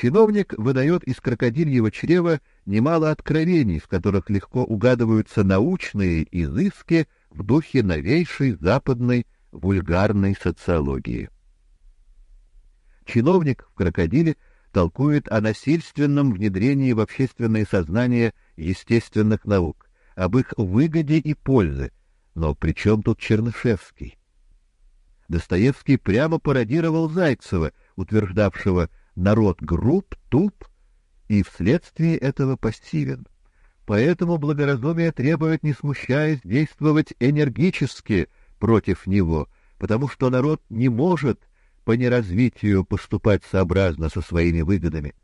Чиновник выдает из крокодильего чрева немало откровений, в которых легко угадываются научные изыски в духе новейшей западной вульгарной социологии. Чиновник в крокодиле толкует о насильственном внедрении в общественное сознание естественных наук, об их выгоде и пользе. Но при чем тут Чернышевский? Достоевский прямо пародировал Зайцева, утверждавшего «народ груб, туп и вследствие этого пассивен». Поэтому благоразумие требует, не смущаясь, действовать энергически против него, потому что народ не может по неразвитию поступать сообразно со своими выгодами.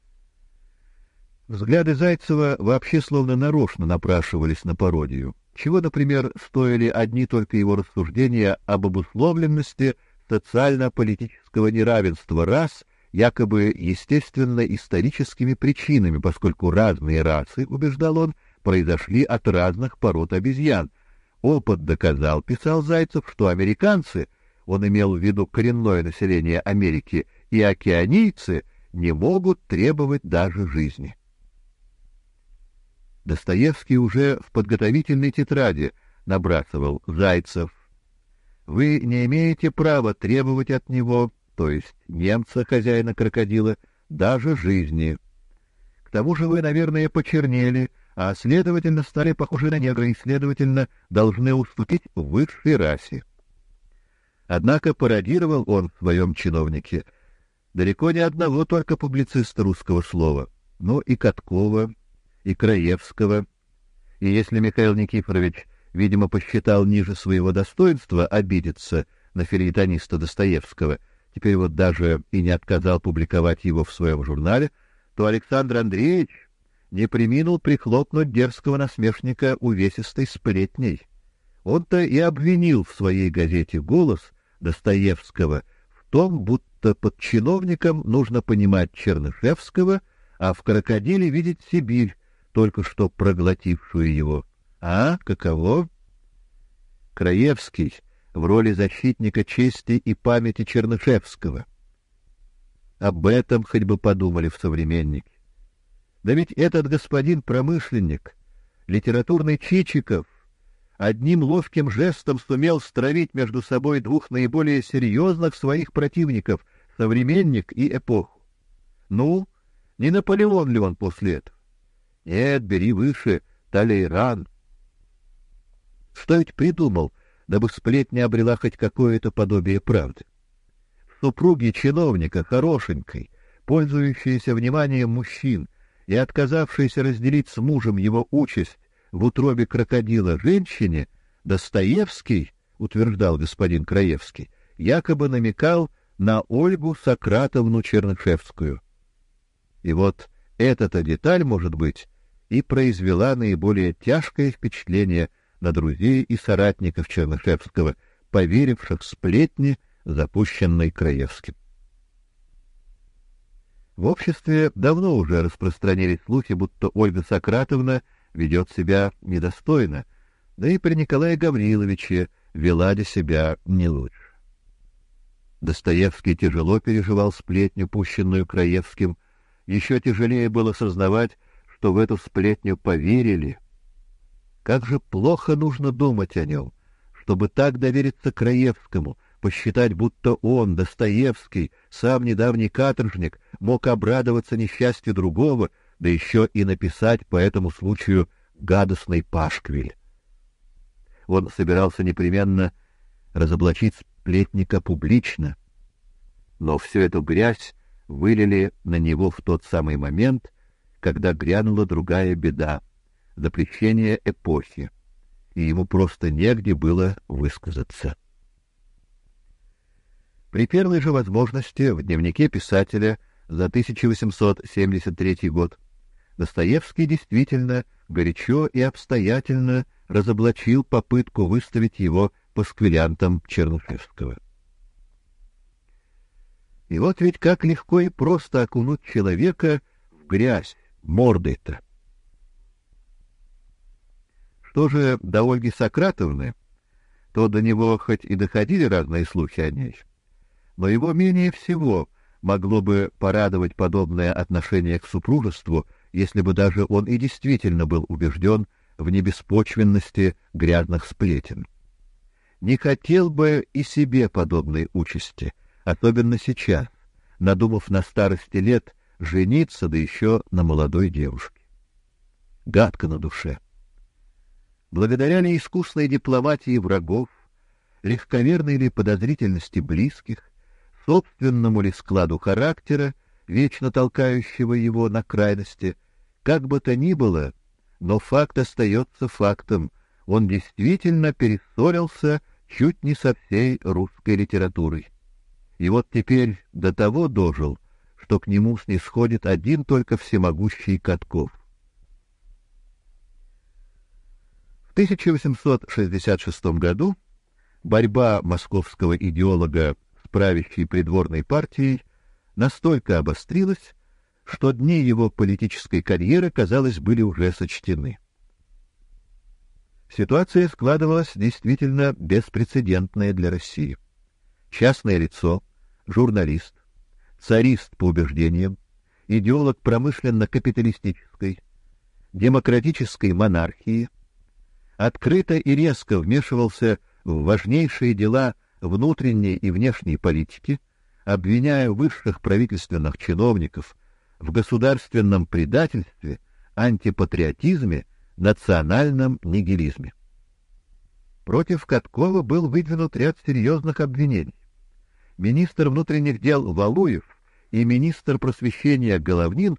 Взгляды Зайцева вообще словно нарочно напрашивались на пародию. Чего, например, стоили одни только его рассуждения об обусловленности социально-политического неравенства рас, якобы естественно-историческими причинами, поскольку разные расы, убеждал он, произошли от разных пород обезьян. Опыт доказал, писал Зайцев, что американцы, он имел в виду коренное население Америки, и океанийцы не могут требовать даже жизни. Достоевский уже в подготовительной тетради набрасывал Зайцев. Вы не имеете права требовать от него, то есть немца, хозяина крокодила, даже жизни. К тому же вы, наверное, почернели, а следовательно стали похожи на негра и следовательно должны уступить высшей расе. Однако пародировал он в своем чиновнике далеко не одного только публициста русского слова, но и Каткова, и Краевского. И если Михаил Никифорович, видимо, посчитал ниже своего достоинства обидеться на филеетониста Достоевского, теперь вот даже и не отказал публиковать его в своем журнале, то Александр Андреевич не преминул прихлопнуть дерзкого насмешника увесистой сплетней. Он-то и обвинил в своей газете «Голос» Достоевского в том, будто под чиновником нужно понимать Чернышевского, а в крокодиле видеть Сибирь, только что проглотившую его. А каково? Краевский в роли защитника чести и памяти Чернышевского. Об этом хоть бы подумали в современнике. Да ведь этот господин промышленник, литературный Чичиков, одним ловким жестом сумел стравить между собой двух наиболее серьезных своих противников, современник и эпоху. Ну, не Наполеон ли он после этого? Нет, бери выше, Талейран. Что ведь придумал, дабы сплетня обрела хоть какое-то подобие правды? Супруги чиновника, хорошенькой, пользующейся вниманием мужчин, и отказавшийся разделить с мужем его участь в утробе крокодила женщине, Достоевский, утверждал господин Краевский, якобы намекал на Ольгу Сократовну Чернышевскую. И вот эта-то деталь, может быть, и произвела наиболее тяжкое впечатление на друзей и соратников Чернышевского, поверивших сплетни, запущенной Краевским. В обществе давно уже распространились слухи, будто Ольга Сократовна ведет себя недостойно, да и при Николае Гавриловиче вела для себя не лучше. Достоевский тяжело переживал сплетню, пущенную Краевским. Еще тяжелее было сознавать, что в эту сплетню поверили. Как же плохо нужно думать о нем, чтобы так довериться Краевскому, посчитать, будто он, Достоевский, сам недавний каторжник, мог обрадоваться несчастью другого, да еще и написать по этому случаю гадостный пашквиль. Он собирался непременно разоблачить сплетника публично, но всю эту грязь вылили на него в тот самый момент, когда грянула другая беда — запрещение эпохи, и ему просто негде было высказаться. При первой же возможности в дневнике писателя за 1873 год Достоевский действительно горячо и обстоятельно разоблачил попытку выставить его пасквилянтом Чернышевского. И вот ведь как легко и просто окунуть человека в грязь мордой-то. Что же до Ольги Сократовны, то до него хоть и доходили разные слухи о ней, но его менее всего могло бы порадовать подобное отношение к супружеству, если бы даже он и действительно был убежден в небеспочвенности грязных сплетен. Не хотел бы и себе подобной участи, особенно сейчас, надумав на старости лет жениться, да еще на молодой девушке. Гадко на душе. Благодаря ли искусной дипломатии врагов, легковерной ли подозрительности близких, собственному ли складу характера, вечно толкающего его на крайности, как бы то ни было, но факт остается фактом. Он действительно перессорился чуть не со всей русской литературой. И вот теперь до того дожил, что к нему снисходит один только всемогущий Катков. В 1866 году борьба московского идеолога с правящей придворной партией настолько обострилась, что дни его политической карьеры, казалось, были уже сочтены. Ситуация складывалась действительно беспрецедентная для России. Частное лицо, журналист, царист по убеждениям, идеолог промышленно-капиталистической, демократической монархии, открыто и резко вмешивался в важнейшие дела внутренней и внешней политики, обвиняя высших правительственных чиновников в государственном предательстве, антипатриотизме, национальном нигилизме. Против Каткова был выдвинут ряд серьезных обвинений. Министр внутренних дел Валуев и министр просвещения Головнин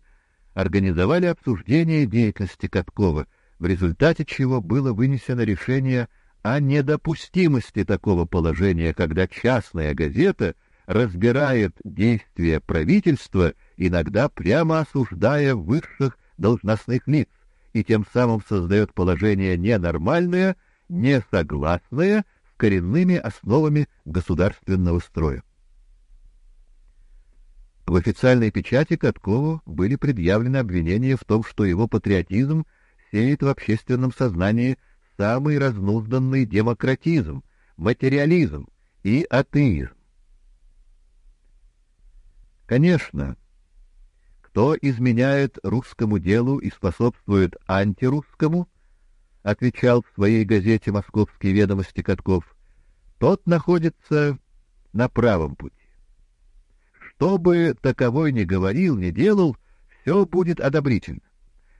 организовали обсуждение деятельности Каткова, в результате чего было вынесено решение о недопустимости такого положения, когда частная газета разбирает действия правительства, иногда прямо осуждая высших должностных лиц, и тем самым создает положение ненормальное, несогласное с коренными основами государственного строя. В официальной печати Каткову были предъявлены обвинения в том, что его патриотизм сеет в общественном сознании самый разнузданный демократизм, материализм и атеизм. Конечно, кто изменяет русскому делу и способствует антирусскому, отвечал в своей газете Московские ведомости Катков, тот находится на правом пути. Что бы таковой ни говорил, ни делал, все будет одобрительно.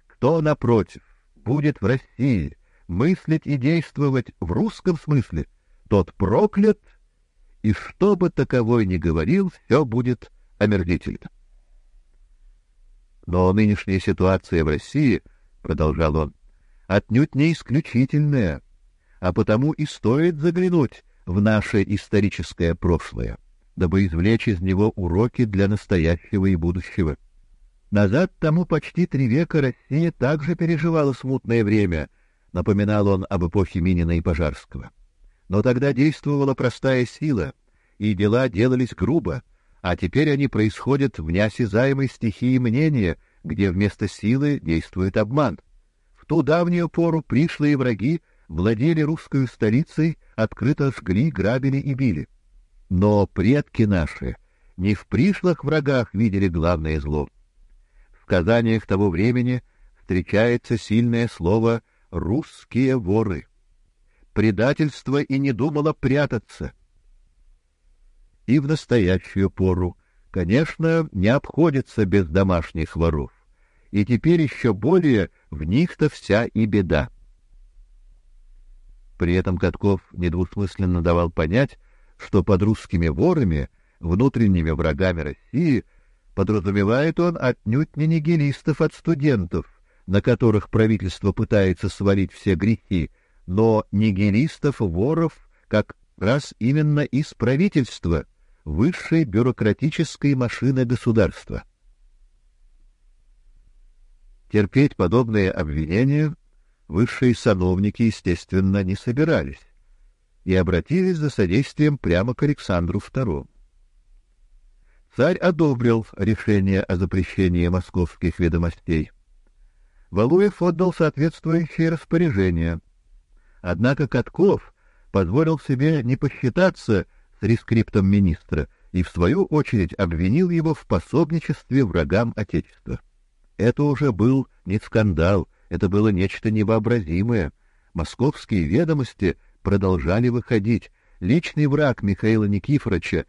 Кто, напротив, будет в России мыслить и действовать в русском смысле, тот проклят, и что бы таковой ни говорил, все будет омерзительно. Но нынешняя ситуация в России, продолжал он, отнюдь не исключительная, а потому и стоит заглянуть в наше историческое прошлое дабы извлечь из него уроки для настоящего и будущего. Назад тому почти три века Россия также переживала смутное время, напоминал он об эпохе Минина и Пожарского. Но тогда действовала простая сила, и дела делались грубо, а теперь они происходят в неосязаемой стихии мнения, где вместо силы действует обман. В ту давнюю пору пришлые враги владели русской столицей, открыто жгли, грабили и били. Но предки наши не в пришлых врагах видели главное зло. Сказаниях того времени встречается сильное слово «русские воры». Предательство и не думало прятаться. И в настоящую пору, конечно, не обходится без домашних воров. И теперь еще более в них-то вся и беда. При этом Катков недвусмысленно давал понять, что под русскими ворами, внутренними врагами России, подразумевает он отнюдь не нигилистов от студентов, на которых правительство пытается свалить все грехи, но нигилистов-воров как раз именно из правительства, высшей бюрократической машины государства. Терпеть подобные обвинения высшие сановники, естественно, не собирались и обратились за содействием прямо к Александру II. Царь одобрил решение о запрещении московских ведомостей. Валуев отдал соответствующее распоряжение. Однако Катков позволил себе не посчитаться с рескриптом министра и в свою очередь обвинил его в пособничестве врагам отечества. Это уже был не скандал, это было нечто невообразимое. Московские ведомости продолжали выходить. Личный враг Михаила Никифоровича,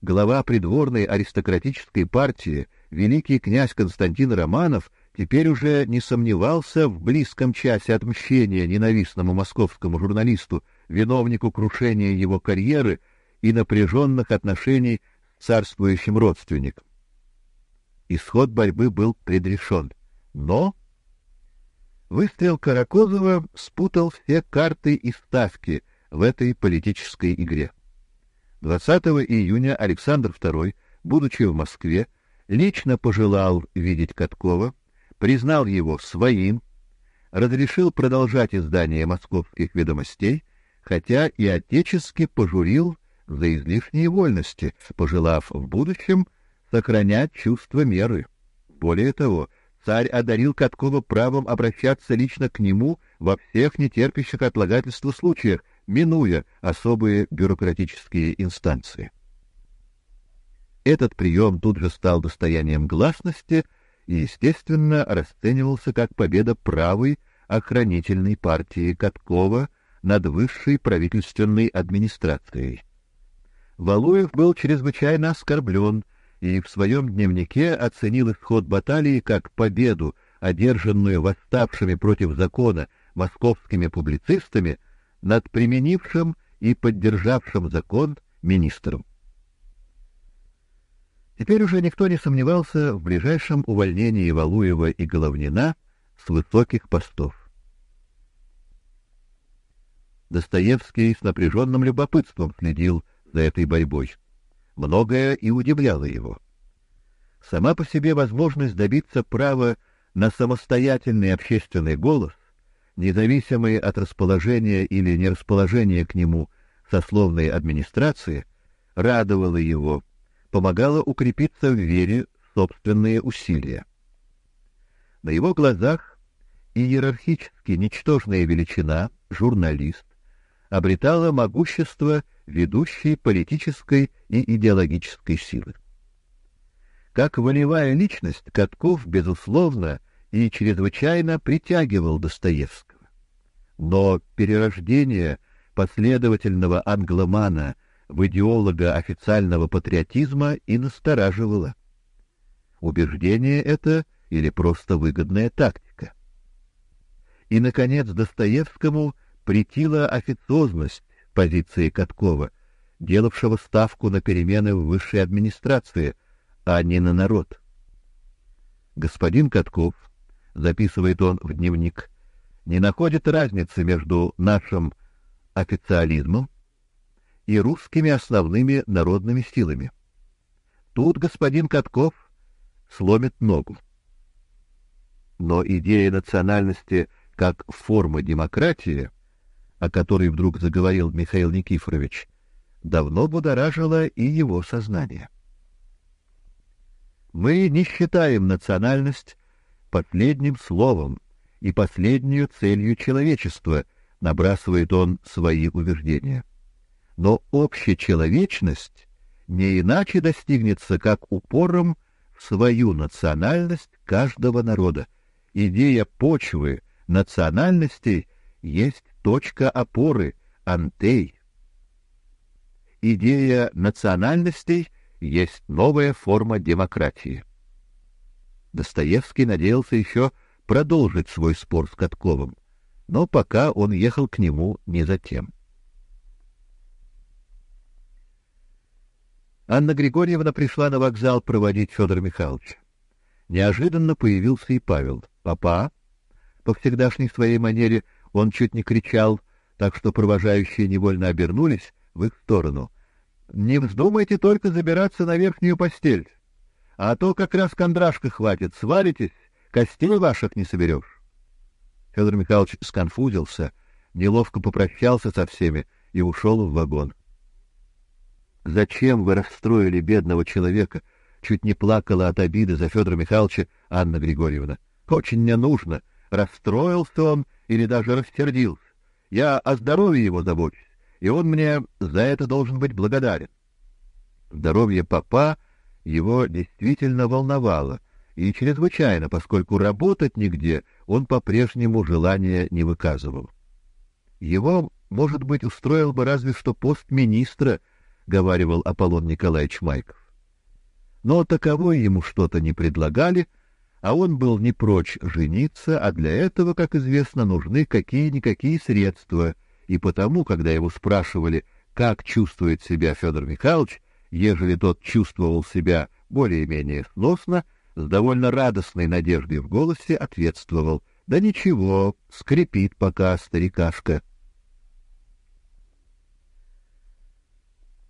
глава придворной аристократической партии, великий князь Константин Романов, теперь уже не сомневался в близком часе отмщения ненавистному московскому журналисту, виновнику крушения его карьеры и напряженных отношений с царствующим родственником. Исход борьбы был предрешен. Но выстрел Каракозова спутал все карты и ставки в этой политической игре. 20 июня Александр II, будучи в Москве, лично пожелал видеть Каткова, признал его своим, разрешил продолжать издание московских ведомостей, хотя и отечески пожурил за излишние вольности, пожелав в будущем сохранять чувство меры. Более того, царь одарил Каткова правом обращаться лично к нему во всех нетерпящих отлагательства случаях, минуя особые бюрократические инстанции. Этот прием тут же стал достоянием гласности и, естественно, расценивался как победа правой охранительной партии Каткова над высшей правительственной администрацией. Валуев был чрезвычайно оскорблен и в своем дневнике оценил исход баталии как победу, одержанную восставшими против закона московскими публицистами над применившим и поддержавшим закон министром. Теперь уже никто не сомневался в ближайшем увольнении Валуева и Головнина с высоких постов. Достоевский с напряженным любопытством следил за этой борьбой многое и удивляло его. Сама по себе возможность добиться права на самостоятельный общественный голос, независимый от расположения или нерасположения к нему сословной администрации, радовала его, помогала укрепиться в вере собственные усилия. На его глазах иерархически ничтожная величина, журналист, обретала могущество ведущей политической и идеологической силы. Как волевая личность, Катков, безусловно, и чрезвычайно притягивал Достоевского. Но перерождение последовательного англомана в идеолога официального патриотизма и настораживало. Убеждение это или просто выгодная тактика. И, наконец, Достоевскому претила официозность позиции Каткова, делавшего ставку на перемены в высшей администрации, а не на народ. Господин Катков, записывает он в дневник, не находит разницы между нашим официализмом и русскими основными народными силами. Тут господин Катков сломит ногу. Но идея национальности как форма демократии о которой вдруг заговорил Михаил Никифорович, давно будоражило и его сознание. Мы не считаем национальность последним словом и последнюю целью человечества, набрасывает он свои убеждения. Но общечеловечность не иначе достигнется, как упором в свою национальность каждого народа. Идея почвы национальностей есть точка опоры, антей. Идея национальностей есть новая форма демократии. Достоевский надеялся еще продолжить свой спор с Катковым, но пока он ехал к нему не за тем. Анна Григорьевна пришла на вокзал проводить Федора Михайловича. Неожиданно появился и Павел. Папа, по всегдашней своей манере, он чуть не кричал, так что провожающие невольно обернулись в их сторону. Не вздумайте только забираться на верхнюю постель, а то как раз кондрашка хватит, сваритесь, костей ваших не соберешь. Федор Михайлович сконфузился, неловко попрощался со всеми и ушел в вагон. Зачем вы расстроили бедного человека? Чуть не плакала от обиды за Федора Михайловича Анна Григорьевна. Очень не нужно. Расстроился он или даже рассердился. Я о здоровье его забочусь, и он мне за это должен быть благодарен. Здоровье папа его действительно волновало, и чрезвычайно, поскольку работать нигде он по-прежнему желания не выказывал. Его, может быть, устроил бы разве что пост министра, говаривал Аполлон Николаевич Майков. Но таковой ему что-то не предлагали, а он был не прочь жениться, а для этого, как известно, нужны какие-никакие средства, и потому, когда его спрашивали, как чувствует себя Федор Михайлович, ежели тот чувствовал себя более-менее сносно, с довольно радостной надеждой в голосе ответствовал: "Да ничего, скрипит пока старикашка".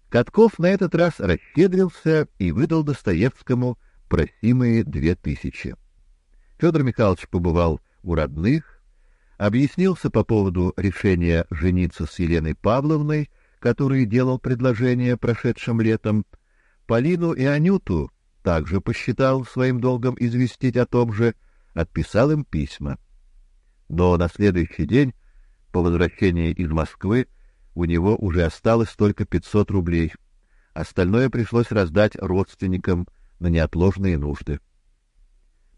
Катков на этот раз расщедрился и выдал Достоевскому просимые две тысячи. Федор Михайлович побывал у родных, объяснился по поводу решения жениться с Еленой Павловной, который делал предложение прошедшим летом. Полину и Анюту также посчитал своим долгом известить о том же, отписал им письма. Но на следующий день, по возвращении из Москвы, у него уже осталось только 500 рублей. Остальное пришлось раздать родственникам на неотложные нужды.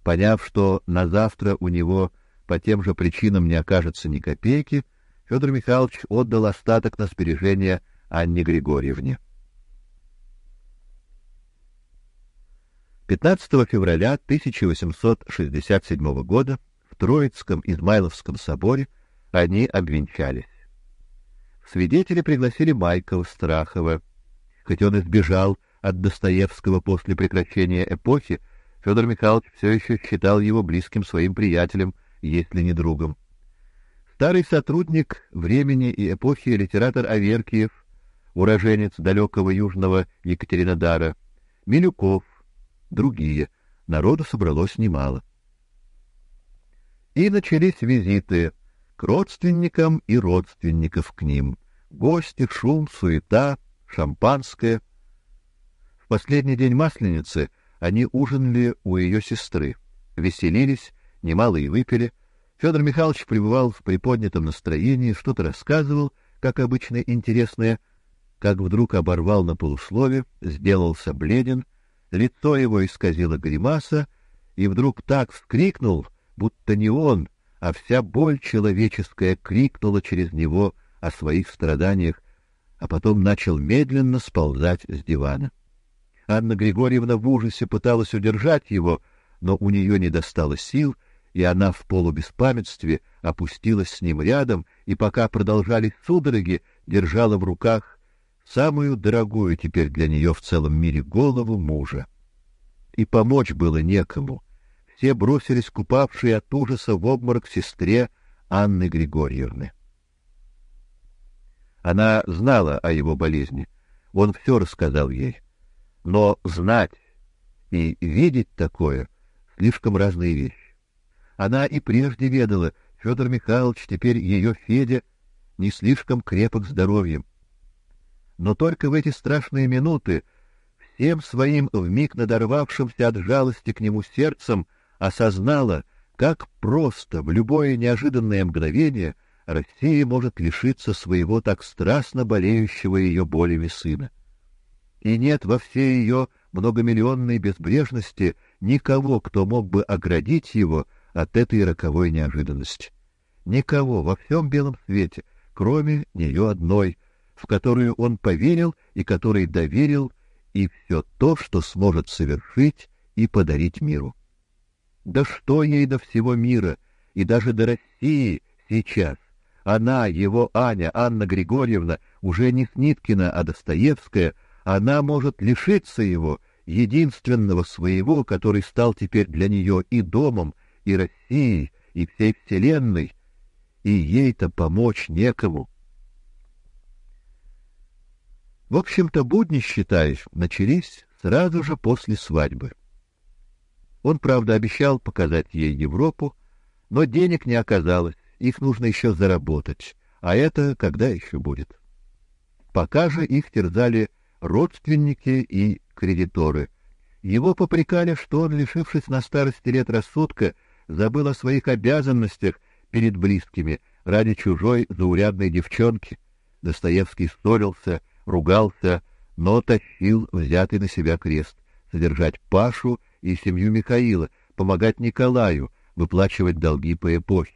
Поняв, что на завтра у него по тем же причинам не окажется ни копейки, Федор Михайлович отдал остаток на сбережение Анне Григорьевне. 15 февраля 1867 года в Троицком Измайловском соборе они обвенчались. Свидетели пригласили Майкова Страхова. Хоть он избежал от Достоевского после прекращения эпохи, Федор Михайлович все еще считал его близким своим приятелем, если не другом. Старый сотрудник времени и эпохи литератор Аверкиев, уроженец далекого южного Екатеринодара, Милюков, другие. Народу собралось немало. И начались визиты к родственникам и родственников к ним. Гости, шум, суета, шампанское. В последний день Масленицы они ужинали у ее сестры, веселились, немало и выпили. Федор Михайлович пребывал в приподнятом настроении, что-то рассказывал, как обычно интересное, как вдруг оборвал на полуслове, сделался бледен, лицо его исказило гримаса, и вдруг так вскрикнул, будто не он, а вся боль человеческая крикнула через него о своих страданиях, а потом начал медленно сползать с дивана. Анна Григорьевна в ужасе пыталась удержать его, но у нее не достало сил, и она в полубеспамятстве опустилась с ним рядом и пока продолжались судороги, держала в руках самую дорогую теперь для нее в целом мире голову мужа. И помочь было некому. Все бросились купавшие от ужаса в обморок сестре Анны Григорьевны. Она знала о его болезни. Он все рассказал ей. Но знать и видеть такое слишком разные вещи. Она и прежде ведала, Федор Михайлович, теперь ее Федя, не слишком крепок здоровьем. Но только в эти страшные минуты всем своим вмиг надорвавшимся от жалости к нему сердцем осознала, как просто в любое неожиданное мгновение Россия может лишиться своего так страстно болеющего ее болями сына и нет во всей ее многомиллионной безбрежности никого, кто мог бы оградить его от этой роковой неожиданности. Никого во всем белом свете, кроме нее одной, в которую он поверил и которой доверил и все то, что сможет совершить и подарить миру. Да что ей до всего мира и даже до России сейчас? Она, его Аня, Анна Григорьевна, уже не Сниткина, а Достоевская — она может лишиться его, единственного своего, который стал теперь для нее и домом, и Россией, и всей вселенной, и ей-то помочь некому. В общем-то, будни, считаешь, начались сразу же после свадьбы. Он, правда, обещал показать ей Европу, но денег не оказалось, их нужно еще заработать, а это когда еще будет? Пока же их терзали родственники и кредиторы. Его попрекали, что он, лишившись на старости лет рассудка, забыл о своих обязанностях перед близкими ради чужой заурядной девчонки. Достоевский ссорился, ругался, но тащил взятый на себя крест, содержать Пашу и семью Михаила, помогать Николаю, выплачивать долги по эпохе.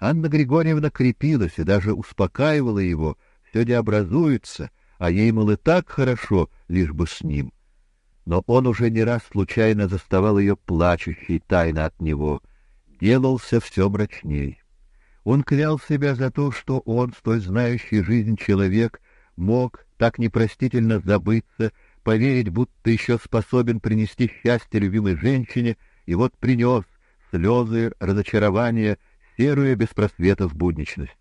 Анна Григорьевна крепилась и даже успокаивала его, все не образуется, а ей, мол, и так хорошо, лишь бы с ним. Но он уже не раз случайно заставал ее плачущей тайно от него, делался все мрачней. Он клял себя за то, что он, столь знающий жизнь человек, мог так непростительно забыться, поверить, будто еще способен принести счастье любимой женщине, и вот принес слезы, разочарование, серую без просветов будничность.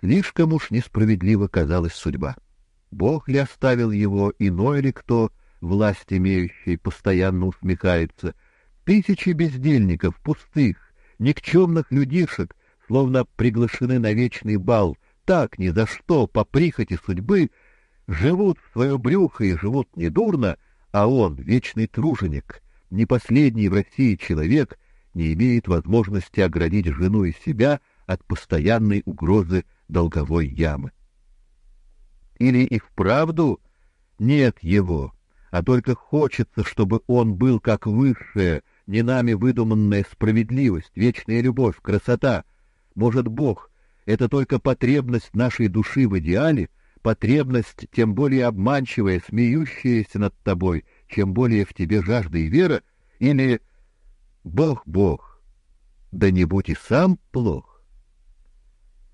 Слишком уж несправедлива казалась судьба. Бог ли оставил его, иной ли кто, власть имеющий, постоянно усмехается. Тысячи бездельников, пустых, никчемных людишек, словно приглашены на вечный бал, так ни за что, по прихоти судьбы, живут в свое брюхо и живут недурно, а он, вечный труженик, не последний в России человек, не имеет возможности оградить жену и себя от постоянной угрозы долговой ямы. Или и вправду нет его, а только хочется, чтобы он был как высшая, не нами выдуманная справедливость, вечная любовь, красота. Может, Бог — это только потребность нашей души в идеале, потребность тем более обманчивая, смеющаяся над тобой, чем более в тебе жажда и вера, или Бог, Бог, да не будь и сам плох.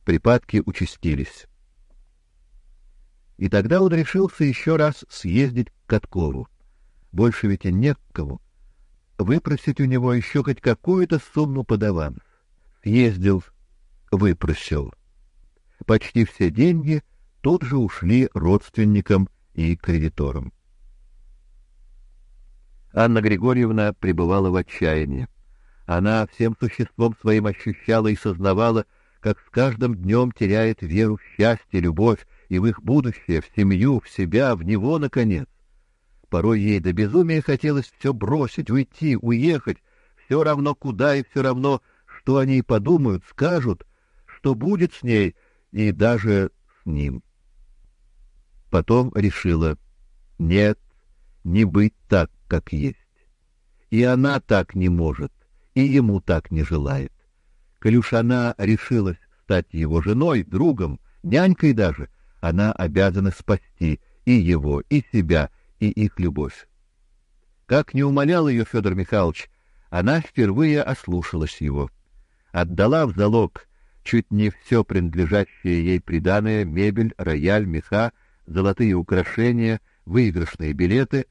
Припадки участились. И тогда он решился еще раз съездить к Каткову. Больше ведь и не. Выпросить у него еще хоть какую-то сумму под аванс. Съездил, выпросил. Почти все деньги тут же ушли родственникам и кредиторам. Анна Григорьевна пребывала в отчаянии. Она всем существом своим ощущала и сознавала, как с каждым днем теряет веру в счастье, любовь и в их будущее, в семью, в себя, в него, наконец. Порой ей до безумия хотелось все бросить, уйти, уехать, все равно куда и все равно, что они подумают, скажут, что будет с ней и даже с ним. Потом решила: нет, не быть так, как есть. И она так не может, и ему так не желает. Коль уж она решилась стать его женой, другом, нянькой даже, она обязана спасти и его, и себя, и их любовь. Как не умолял ее Федор Михайлович, она впервые ослушалась его. Отдала в залог чуть не все принадлежащее ей приданое, мебель, рояль, меха, золотые украшения, выигрышные билеты.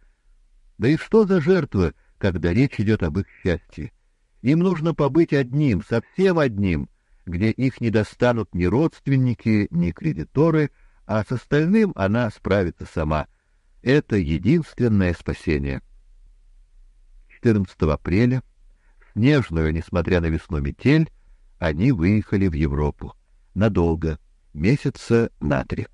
Да и что за жертва, когда речь идет об их счастье? Им нужно побыть одним, совсем одним, где их не достанут ни родственники, ни кредиторы, а с остальным она справится сама. Это единственное спасение. 14 апреля, снежную, несмотря на весну метель, они выехали в Европу. Надолго, месяца на три.